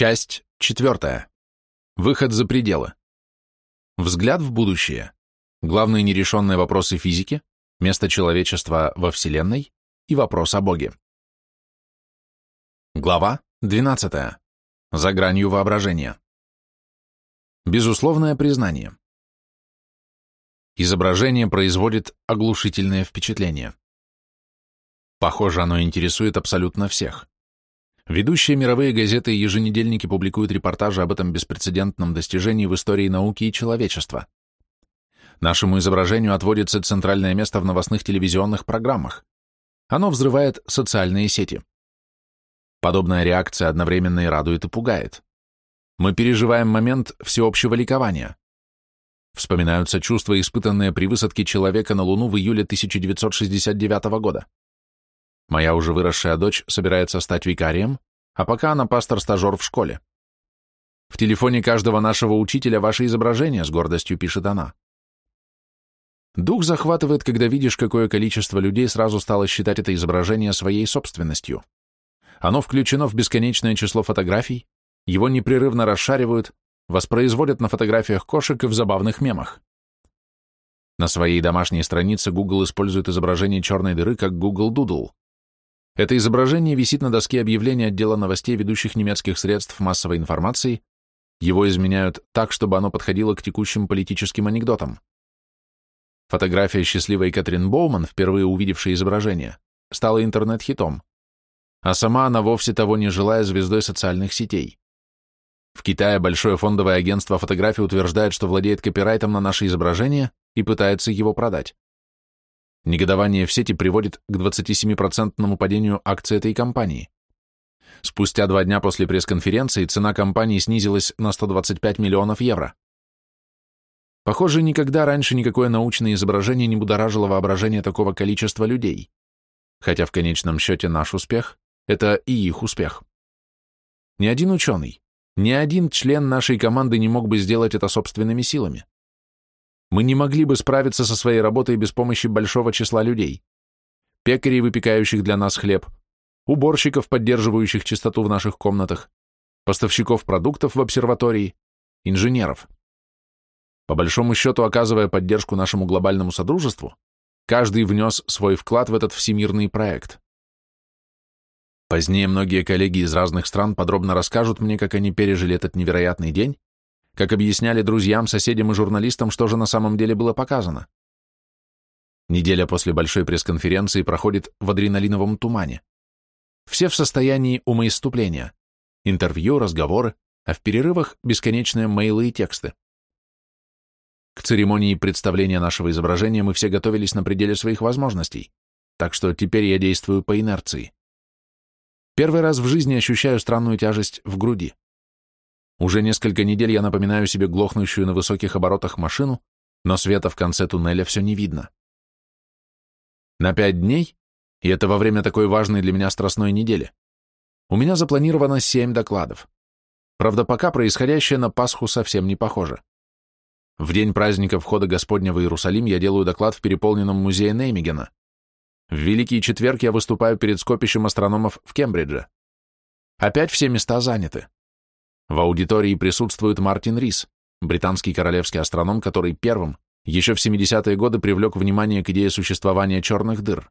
Часть четвертая. Выход за пределы. Взгляд в будущее. Главные нерешенные вопросы физики, место человечества во Вселенной и вопрос о Боге. Глава 12. За гранью воображения. Безусловное признание. Изображение производит оглушительное впечатление. Похоже, оно интересует абсолютно всех. Ведущие мировые газеты и еженедельники публикуют репортажи об этом беспрецедентном достижении в истории науки и человечества. Нашему изображению отводится центральное место в новостных телевизионных программах. Оно взрывает социальные сети. Подобная реакция одновременно и радует, и пугает. Мы переживаем момент всеобщего ликования. Вспоминаются чувства, испытанные при высадке человека на Луну в июле 1969 года. Моя уже выросшая дочь собирается стать викарием, а пока она пастор-стажер в школе. В телефоне каждого нашего учителя ваше изображение, с гордостью пишет она. Дух захватывает, когда видишь, какое количество людей сразу стало считать это изображение своей собственностью. Оно включено в бесконечное число фотографий, его непрерывно расшаривают, воспроизводят на фотографиях кошек и в забавных мемах. На своей домашней странице Google использует изображение черной дыры как Google Doodle. Это изображение висит на доске объявлений отдела новостей ведущих немецких средств массовой информации, его изменяют так, чтобы оно подходило к текущим политическим анекдотам. Фотография счастливой Катрин Боуман, впервые увидевшей изображение, стала интернет-хитом, а сама она вовсе того не желая звездой социальных сетей. В Китае большое фондовое агентство фотографий утверждает, что владеет копирайтом на наше изображение и пытается его продать. Негодование в сети приводит к 27% падению акций этой компании. Спустя два дня после пресс-конференции цена компании снизилась на 125 миллионов евро. Похоже, никогда раньше никакое научное изображение не будоражило воображение такого количества людей. Хотя в конечном счете наш успех – это и их успех. Ни один ученый, ни один член нашей команды не мог бы сделать это собственными силами. Мы не могли бы справиться со своей работой без помощи большого числа людей. Пекарей, выпекающих для нас хлеб, уборщиков, поддерживающих чистоту в наших комнатах, поставщиков продуктов в обсерватории, инженеров. По большому счету, оказывая поддержку нашему глобальному содружеству, каждый внес свой вклад в этот всемирный проект. Позднее многие коллеги из разных стран подробно расскажут мне, как они пережили этот невероятный день как объясняли друзьям, соседям и журналистам, что же на самом деле было показано. Неделя после большой пресс-конференции проходит в адреналиновом тумане. Все в состоянии умоиступления. Интервью, разговоры, а в перерывах бесконечные мейлы и тексты. К церемонии представления нашего изображения мы все готовились на пределе своих возможностей, так что теперь я действую по инерции. Первый раз в жизни ощущаю странную тяжесть в груди. Уже несколько недель я напоминаю себе глохнущую на высоких оборотах машину, но света в конце туннеля все не видно. На пять дней, и это во время такой важной для меня страстной недели, у меня запланировано семь докладов. Правда, пока происходящее на Пасху совсем не похоже. В день праздника входа Господня в Иерусалим я делаю доклад в переполненном музее Неймигена. В Великий Четверг я выступаю перед скопищем астрономов в Кембридже. Опять все места заняты. В аудитории присутствует Мартин Рис, британский королевский астроном, который первым, еще в 70-е годы привлек внимание к идее существования черных дыр.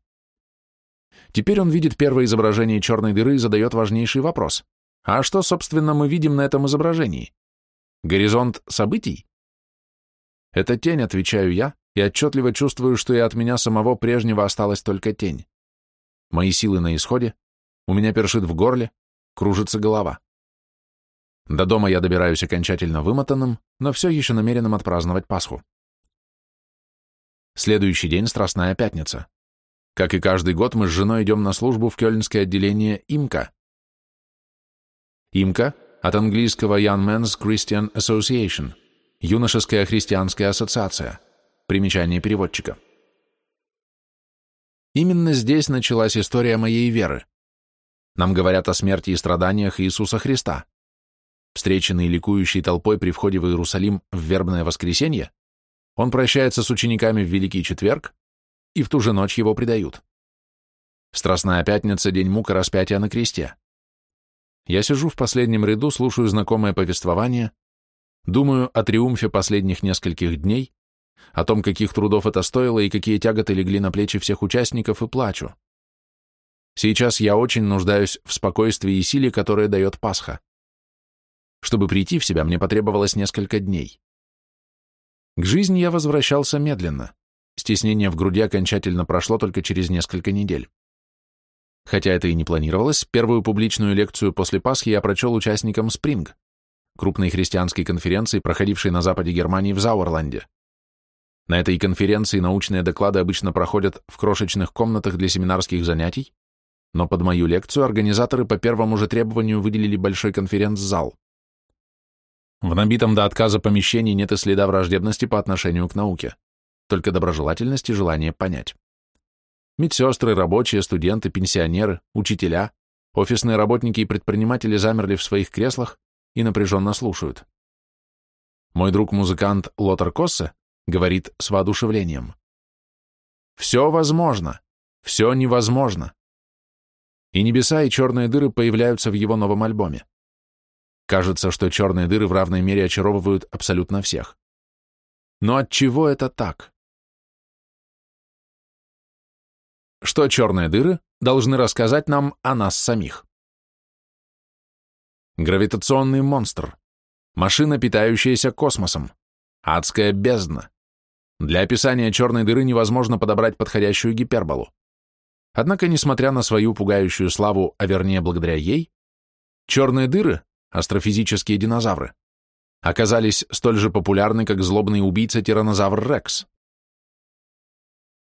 Теперь он видит первое изображение черной дыры и задает важнейший вопрос. А что, собственно, мы видим на этом изображении? Горизонт событий? Это тень, отвечаю я, и отчетливо чувствую, что и от меня самого прежнего осталась только тень. Мои силы на исходе, у меня першит в горле, кружится голова. До дома я добираюсь окончательно вымотанным, но все еще намеренным отпраздновать Пасху. Следующий день – Страстная Пятница. Как и каждый год, мы с женой идем на службу в кёльнское отделение ИМКА. ИМКА – от английского Young Men's Christian Association – Юношеская христианская ассоциация. Примечание переводчика. Именно здесь началась история моей веры. Нам говорят о смерти и страданиях Иисуса Христа – Встреченный ликующей толпой при входе в Иерусалим в вербное воскресенье, он прощается с учениками в Великий Четверг, и в ту же ночь его предают. Страстная пятница – день мука распятия на кресте. я сижу в последнем ряду, слушаю знакомое повествование, думаю о триумфе последних нескольких дней, о том, каких трудов это стоило и какие тяготы легли на плечи всех участников, и плачу. Сейчас я очень нуждаюсь в спокойствии и силе, которое дает Пасха. Чтобы прийти в себя, мне потребовалось несколько дней. К жизни я возвращался медленно. Стеснение в груди окончательно прошло только через несколько недель. Хотя это и не планировалось, первую публичную лекцию после Пасхи я прочел участникам Спринг, крупной христианской конференции, проходившей на западе Германии в Зауэрланде. На этой конференции научные доклады обычно проходят в крошечных комнатах для семинарских занятий, но под мою лекцию организаторы по первому же требованию выделили большой конференц-зал. В набитом до отказа помещении нет и следа враждебности по отношению к науке, только доброжелательность и желание понять. Медсестры, рабочие, студенты, пенсионеры, учителя, офисные работники и предприниматели замерли в своих креслах и напряженно слушают. Мой друг-музыкант Лотар Коссе говорит с воодушевлением. «Все возможно, все невозможно и небеса, и черные дыры появляются в его новом альбоме. Кажется, что черные дыры в равной мере очаровывают абсолютно всех. Но от чего это так? Что черные дыры должны рассказать нам о нас самих? Гравитационный монстр. Машина, питающаяся космосом. Адская бездна. Для описания черной дыры невозможно подобрать подходящую гиперболу. Однако, несмотря на свою пугающую славу, а вернее благодаря ей, черные дыры, астрофизические динозавры, оказались столь же популярны, как злобный убийца тиранозавр Рекс.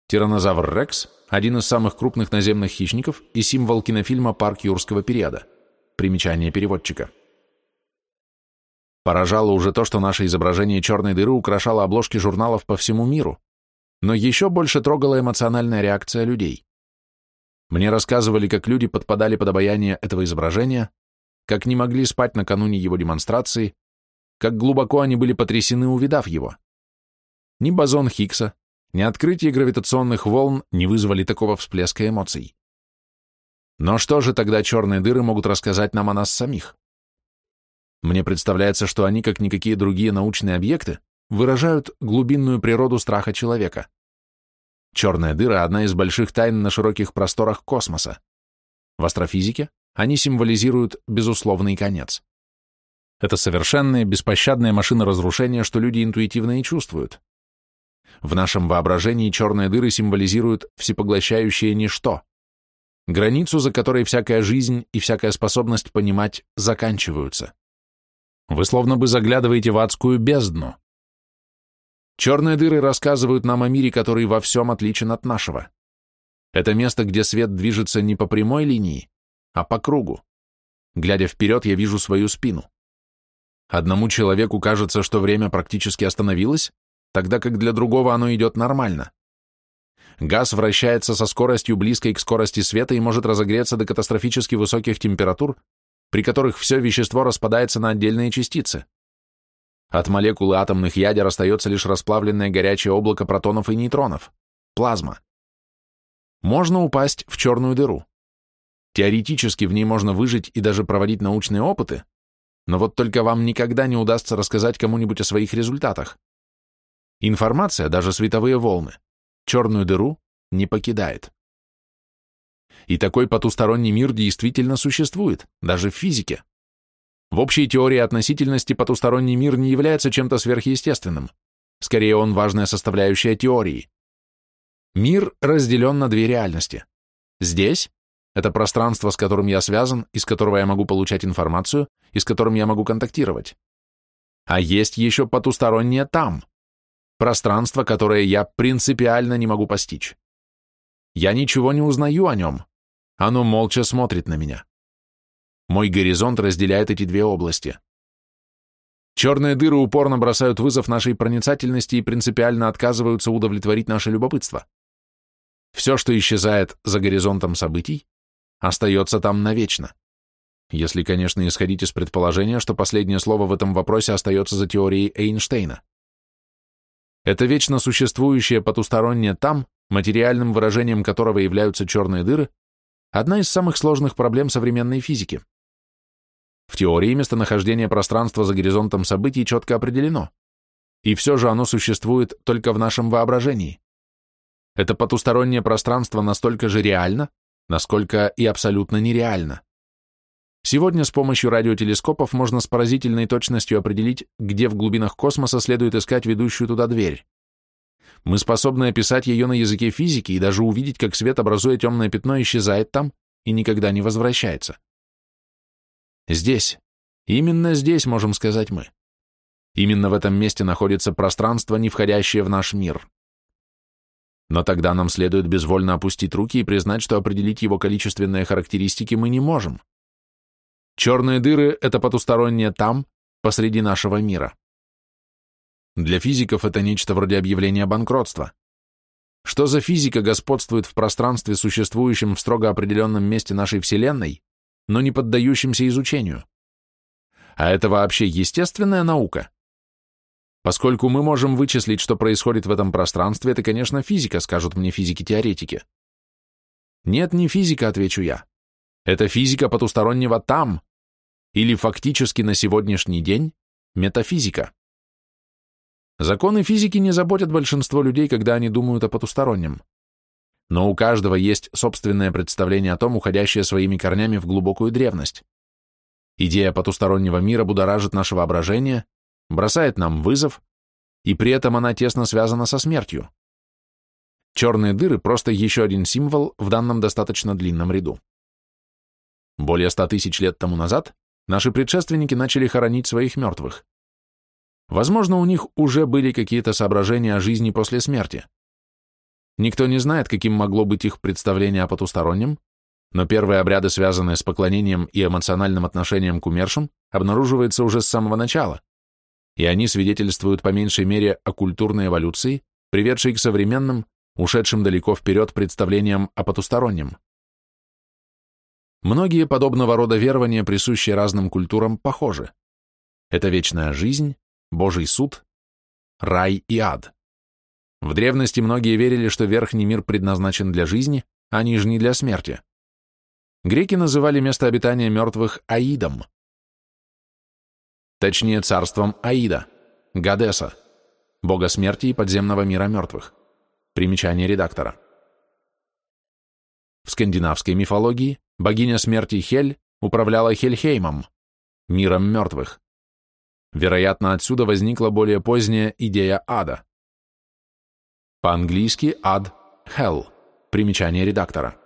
Тиранозавр Рекс – один из самых крупных наземных хищников и символ кинофильма «Парк юрского периода». Примечание переводчика. Поражало уже то, что наше изображение черной дыры украшало обложки журналов по всему миру, но еще больше трогала эмоциональная реакция людей. Мне рассказывали, как люди подпадали под обаяние этого изображения, как не могли спать накануне его демонстрации, как глубоко они были потрясены, увидав его. Ни бозон Хиггса, ни открытие гравитационных волн не вызвали такого всплеска эмоций. Но что же тогда черные дыры могут рассказать нам о нас самих? Мне представляется, что они, как никакие другие научные объекты, выражают глубинную природу страха человека. Черная дыра – одна из больших тайн на широких просторах космоса. В астрофизике они символизируют безусловный конец. Это совершенная, беспощадная машина разрушения, что люди интуитивно и чувствуют. В нашем воображении черные дыры символизируют всепоглощающее ничто, границу, за которой всякая жизнь и всякая способность понимать заканчиваются. Вы словно бы заглядываете в адскую бездну, Черные дыры рассказывают нам о мире, который во всем отличен от нашего. Это место, где свет движется не по прямой линии, а по кругу. Глядя вперед, я вижу свою спину. Одному человеку кажется, что время практически остановилось, тогда как для другого оно идет нормально. Газ вращается со скоростью, близкой к скорости света и может разогреться до катастрофически высоких температур, при которых все вещество распадается на отдельные частицы. От молекулы атомных ядер остается лишь расплавленное горячее облако протонов и нейтронов – плазма. Можно упасть в черную дыру. Теоретически в ней можно выжить и даже проводить научные опыты, но вот только вам никогда не удастся рассказать кому-нибудь о своих результатах. Информация, даже световые волны, черную дыру не покидает. И такой потусторонний мир действительно существует, даже в физике. В общей теории относительности потусторонний мир не является чем-то сверхъестественным. Скорее, он важная составляющая теории. Мир разделен на две реальности. Здесь – это пространство, с которым я связан, из которого я могу получать информацию, и с которым я могу контактировать. А есть еще потустороннее там. Пространство, которое я принципиально не могу постичь. Я ничего не узнаю о нем. Оно молча смотрит на меня. Мой горизонт разделяет эти две области. Черные дыры упорно бросают вызов нашей проницательности и принципиально отказываются удовлетворить наше любопытство. Все, что исчезает за горизонтом событий, остается там навечно. Если, конечно, исходить из предположения, что последнее слово в этом вопросе остается за теорией Эйнштейна. Это вечно существующее потустороннее там, материальным выражением которого являются черные дыры, одна из самых сложных проблем современной физики. В теории местонахождение пространства за горизонтом событий четко определено, и все же оно существует только в нашем воображении. Это потустороннее пространство настолько же реально, насколько и абсолютно нереально. Сегодня с помощью радиотелескопов можно с поразительной точностью определить, где в глубинах космоса следует искать ведущую туда дверь. Мы способны описать ее на языке физики и даже увидеть, как свет, образуя темное пятно, исчезает там и никогда не возвращается. Здесь, именно здесь, можем сказать мы. Именно в этом месте находится пространство, не входящее в наш мир. Но тогда нам следует безвольно опустить руки и признать, что определить его количественные характеристики мы не можем. Черные дыры — это потустороннее там, посреди нашего мира. Для физиков это нечто вроде объявления банкротства. Что за физика господствует в пространстве, существующем в строго определенном месте нашей Вселенной, но не поддающемся изучению? А это вообще естественная наука? Поскольку мы можем вычислить, что происходит в этом пространстве, это, конечно, физика, скажут мне физики-теоретики. Нет, не физика, отвечу я. Это физика потустороннего там, или фактически на сегодняшний день метафизика. Законы физики не заботят большинство людей, когда они думают о потустороннем. Но у каждого есть собственное представление о том, уходящее своими корнями в глубокую древность. Идея потустороннего мира будоражит наше воображение, бросает нам вызов, и при этом она тесно связана со смертью. Черные дыры – просто еще один символ в данном достаточно длинном ряду. Более ста тысяч лет тому назад наши предшественники начали хоронить своих мертвых. Возможно, у них уже были какие-то соображения о жизни после смерти. Никто не знает, каким могло быть их представление о потустороннем, но первые обряды, связанные с поклонением и эмоциональным отношением к умершим, обнаруживаются уже с самого начала, и они свидетельствуют по меньшей мере о культурной эволюции, приведшей к современным, ушедшим далеко вперед представлениям о потустороннем. Многие подобного рода верования, присущие разным культурам, похожи. Это вечная жизнь, Божий суд, рай и ад. В древности многие верили, что верхний мир предназначен для жизни, а нижний для смерти. Греки называли место обитания мертвых Аидом. Точнее, царством Аида, Гадеса, бога смерти и подземного мира мертвых. Примечание редактора. В скандинавской мифологии богиня смерти Хель управляла Хельхеймом, миром мертвых. Вероятно, отсюда возникла более поздняя идея ада. По-английски ад – hell, примечание редактора.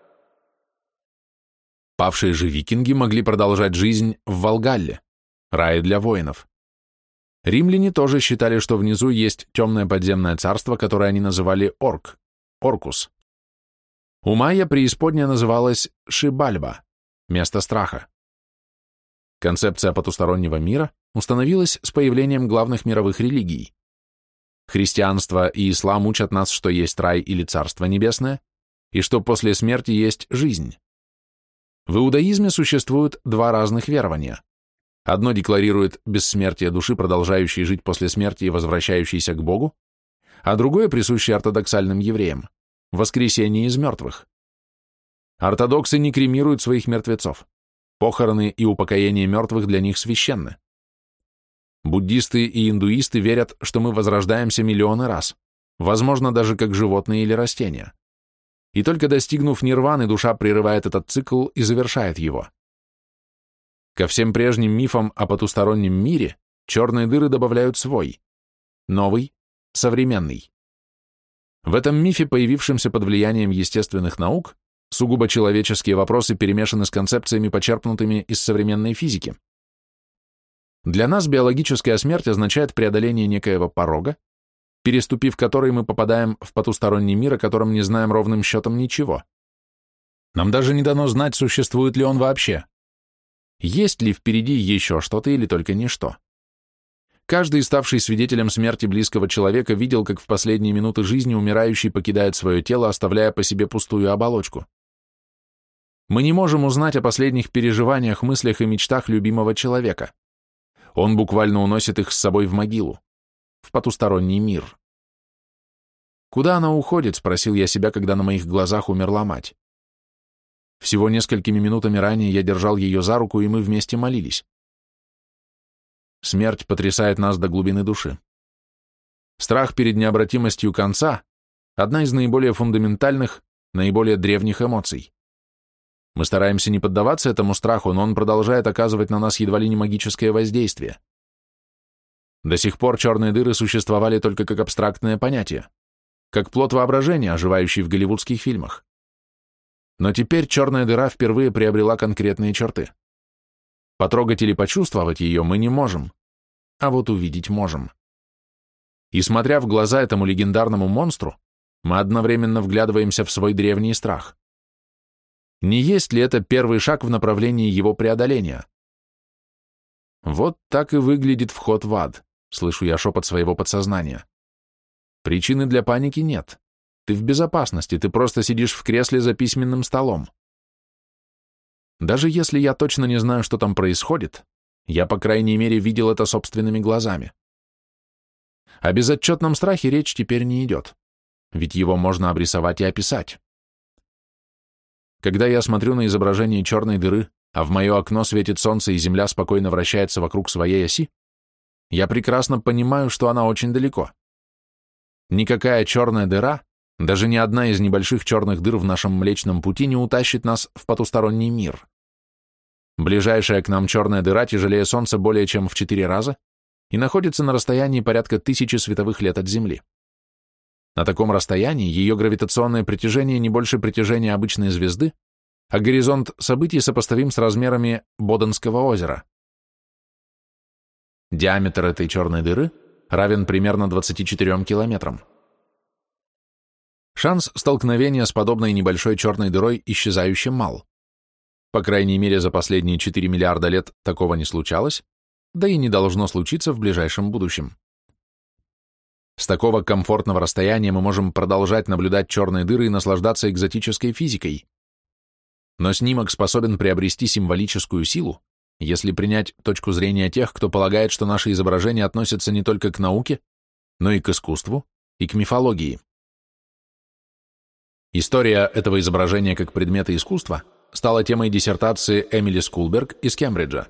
Павшие же викинги могли продолжать жизнь в Волгалле, рае для воинов. Римляне тоже считали, что внизу есть темное подземное царство, которое они называли Орк, Оркус. У майя преисподняя называлась Шибальба, место страха. Концепция потустороннего мира установилась с появлением главных мировых религий. Христианство и ислам учат нас, что есть рай или царство небесное, и что после смерти есть жизнь. В иудаизме существуют два разных верования. Одно декларирует бессмертие души, продолжающей жить после смерти и возвращающейся к Богу, а другое, присущее ортодоксальным евреям, воскресение из мертвых. Ортодоксы не кремируют своих мертвецов. Похороны и упокоение мертвых для них священны. Буддисты и индуисты верят, что мы возрождаемся миллионы раз, возможно, даже как животные или растения. И только достигнув нирваны, душа прерывает этот цикл и завершает его. Ко всем прежним мифам о потустороннем мире черные дыры добавляют свой, новый, современный. В этом мифе, появившемся под влиянием естественных наук, сугубо человеческие вопросы перемешаны с концепциями, почерпнутыми из современной физики. Для нас биологическая смерть означает преодоление некоего порога, переступив который мы попадаем в потусторонний мир, о котором не знаем ровным счетом ничего. Нам даже не дано знать, существует ли он вообще. Есть ли впереди еще что-то или только ничто? Каждый, ставший свидетелем смерти близкого человека, видел, как в последние минуты жизни умирающий покидает свое тело, оставляя по себе пустую оболочку. Мы не можем узнать о последних переживаниях, мыслях и мечтах любимого человека. Он буквально уносит их с собой в могилу, в потусторонний мир. «Куда она уходит?» — спросил я себя, когда на моих глазах умерла мать. Всего несколькими минутами ранее я держал ее за руку, и мы вместе молились. смерть потрясает нас до глубины души. Страх перед необратимостью конца – одна из наиболее фундаментальных, наиболее древних эмоций. Мы стараемся не поддаваться этому страху, но он продолжает оказывать на нас едва ли не магическое воздействие. До сих пор черные дыры существовали только как абстрактное понятие, как плод воображения, оживающий в голливудских фильмах. Но теперь черная дыра впервые приобрела конкретные черты. Потрогать или почувствовать ее мы не можем, а вот увидеть можем. И смотря в глаза этому легендарному монстру, мы одновременно вглядываемся в свой древний страх. Не есть ли это первый шаг в направлении его преодоления? Вот так и выглядит вход в ад, слышу я шепот своего подсознания. Причины для паники нет. Ты в безопасности, ты просто сидишь в кресле за письменным столом. Даже если я точно не знаю, что там происходит, я, по крайней мере, видел это собственными глазами. О безотчетном страхе речь теперь не идет, ведь его можно обрисовать и описать. Когда я смотрю на изображение черной дыры, а в мое окно светит солнце и Земля спокойно вращается вокруг своей оси, я прекрасно понимаю, что она очень далеко. Никакая черная дыра даже ни одна из небольших черных дыр в нашем Млечном Пути не утащит нас в потусторонний мир. Ближайшая к нам черная дыра тяжелее Солнца более чем в четыре раза и находится на расстоянии порядка тысячи световых лет от Земли. На таком расстоянии ее гравитационное притяжение не больше притяжения обычной звезды, а горизонт событий сопоставим с размерами Боденского озера. Диаметр этой черной дыры равен примерно 24 километрам. Шанс столкновения с подобной небольшой черной дырой исчезающе мал. По крайней мере, за последние 4 миллиарда лет такого не случалось, да и не должно случиться в ближайшем будущем. С такого комфортного расстояния мы можем продолжать наблюдать черные дыры и наслаждаться экзотической физикой. Но снимок способен приобрести символическую силу, если принять точку зрения тех, кто полагает, что наши изображения относятся не только к науке, но и к искусству, и к мифологии. История этого изображения как предмета искусства стала темой диссертации Эмили Скулберг из Кембриджа.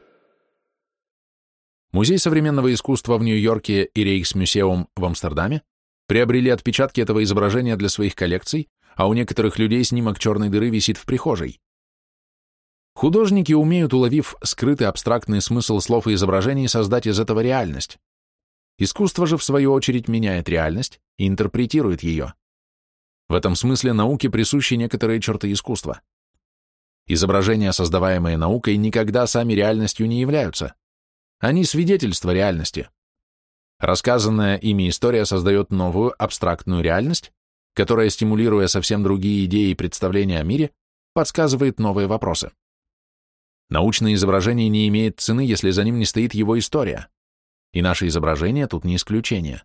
Музей современного искусства в Нью-Йорке и Рейхсмюсеум в Амстердаме приобрели отпечатки этого изображения для своих коллекций, а у некоторых людей снимок черной дыры висит в прихожей. Художники умеют, уловив скрытый абстрактный смысл слов и изображений, создать из этого реальность. Искусство же, в свою очередь, меняет реальность и интерпретирует ее. В этом смысле науке присущи некоторые черты искусства. Изображения, создаваемые наукой, никогда сами реальностью не являются. Они свидетельство реальности. Рассказанная ими история создает новую абстрактную реальность, которая, стимулируя совсем другие идеи и представления о мире, подсказывает новые вопросы. Научное изображение не имеет цены, если за ним не стоит его история. И наше изображение тут не исключение.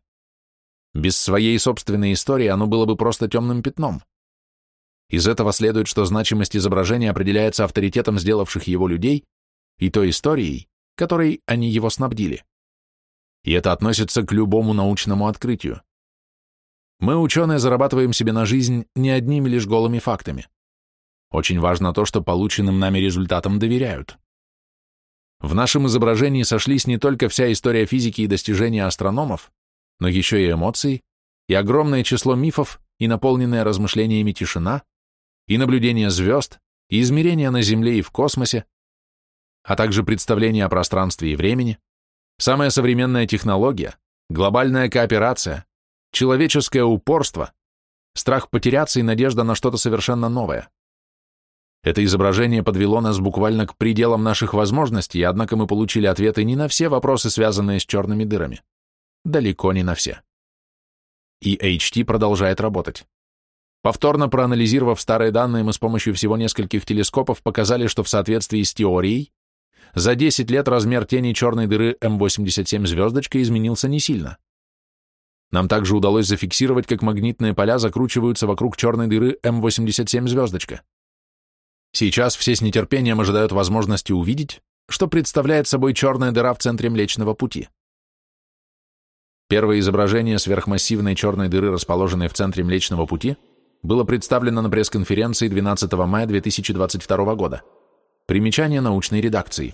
Без своей собственной истории оно было бы просто темным пятном. Из этого следует, что значимость изображения определяется авторитетом сделавших его людей и той историей, которой они его снабдили. И это относится к любому научному открытию. Мы, ученые, зарабатываем себе на жизнь не одними лишь голыми фактами. Очень важно то, что полученным нами результатам доверяют. В нашем изображении сошлись не только вся история физики и достижения астрономов, но еще и эмоции, и огромное число мифов, и наполненная размышлениями тишина, и наблюдение звезд, и измерения на Земле и в космосе, а также представление о пространстве и времени, самая современная технология, глобальная кооперация, человеческое упорство, страх потеряться и надежда на что-то совершенно новое. Это изображение подвело нас буквально к пределам наших возможностей, однако мы получили ответы не на все вопросы, связанные с черными дырами. Далеко не на все. И HT продолжает работать. Повторно проанализировав старые данные, мы с помощью всего нескольких телескопов показали, что в соответствии с теорией, за 10 лет размер тени черной дыры М87 звездочка изменился не сильно. Нам также удалось зафиксировать, как магнитные поля закручиваются вокруг черной дыры М87 звездочка. Сейчас все с нетерпением ожидают возможности увидеть, что представляет собой черная дыра в центре Млечного Пути. Первое изображение сверхмассивной черной дыры, расположенной в центре Млечного Пути, было представлено на пресс-конференции 12 мая 2022 года. Примечание научной редакции.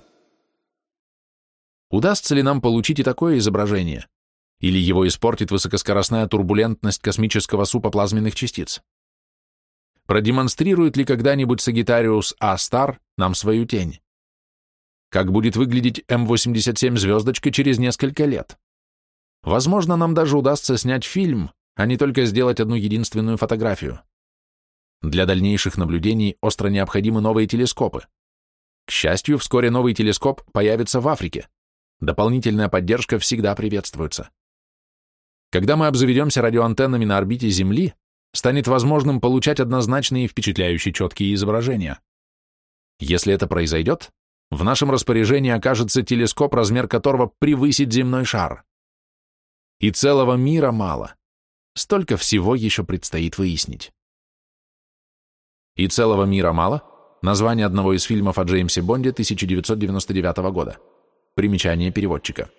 Удастся ли нам получить и такое изображение? Или его испортит высокоскоростная турбулентность космического супа плазменных частиц? Продемонстрирует ли когда-нибудь Сагитариус А-Стар нам свою тень? Как будет выглядеть М87 звездочка через несколько лет? Возможно, нам даже удастся снять фильм, а не только сделать одну единственную фотографию. Для дальнейших наблюдений остро необходимы новые телескопы. К счастью, вскоре новый телескоп появится в Африке. Дополнительная поддержка всегда приветствуется. Когда мы обзаведемся радиоантеннами на орбите Земли, станет возможным получать однозначные и впечатляющие четкие изображения. Если это произойдет, в нашем распоряжении окажется телескоп, размер которого превысит земной шар. И целого мира мало. Столько всего еще предстоит выяснить. И целого мира мало – название одного из фильмов о Джеймсе Бонде 1999 года. Примечание переводчика.